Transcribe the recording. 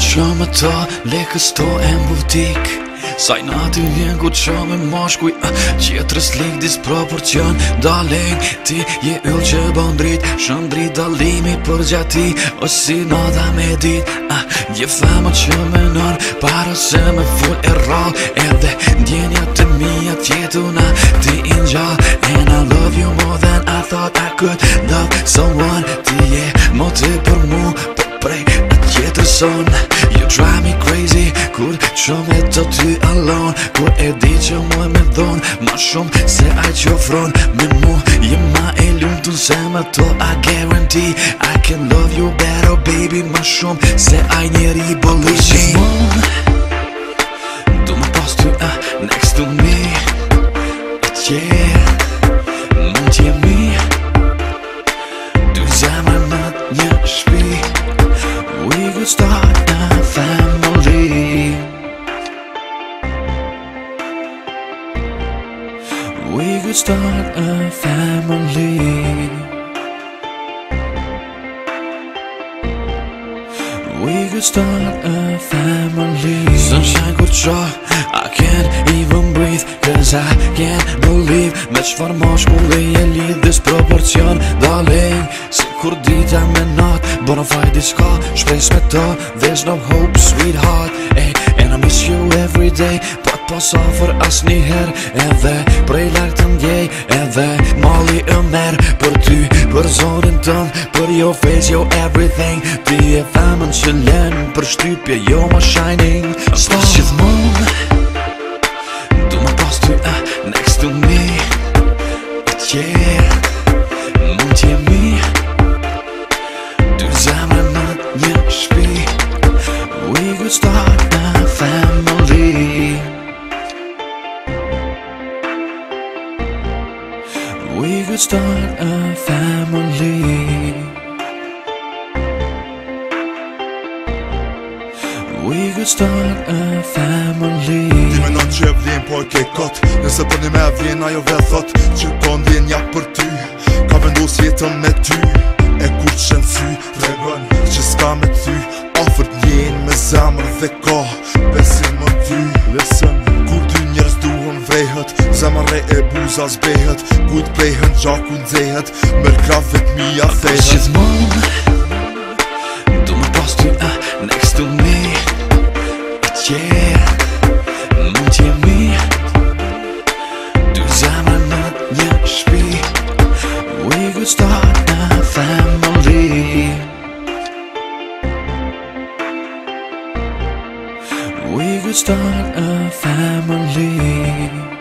Kur shumë ta lekës të e vdik Saj në ati njën moshkuj shumë e mashkuj Qetërës lik disproporcion Dalim ti je yll që bëndrit Shumë drit dalimi për gjati O si në dha me dit Gje që nër Para se me full e rral E dhe djenja të mija tjetu na Ti in gjall And I love you more than I thought I could Love someone ti je moti për mu për prej Get the sun Drive me crazy Kur që me të ty allon Kur e di që mu e me dhon Ma shumë se a që jo ofron Me mu jem ma e lumë të nse me to I guarantee I can love you better baby Ma shumë se a njeri bolu Gjimon Do me pas ty ah, next to me yeah We could start a family We could start a family Sunshine could draw I can't even breathe Cause I can't believe Me qëfar ma shkulli e lidh Disproporcion dalej Si kur dita me nat Bona fajt i s'ka me to There's no hope sweetheart Ey, eh, And I miss you every day po sofër asë njëher Edhe prej lartë të ndjej Edhe molli e merë Për ty, për zorin tënë Për jo face, jo everything Ti e thamën që lënë Për shtypje, jo ma shining Sto që të mundë Du ma pas ty eh, next to me Yeah Mund që jemi Du zemë në një shpi We could start We could start a family We could start a family Ti me në që e vlin, po e ke kot Nëse përni po me e vlin, ajo ve thot Që po në ja për ty Ka vendu së jetën me ty E kur që në sy, regon Që s'ka me ty Ofërt njen me zemër dhe koh marre e buza zbehet Kujt pejhen gjaku ndzehet Mer krav vet mi a thehet Shit mom Do me pas ty uh, next to me But yeah Mund t'jemi Du zemre në një shpi We could start a family We could start a family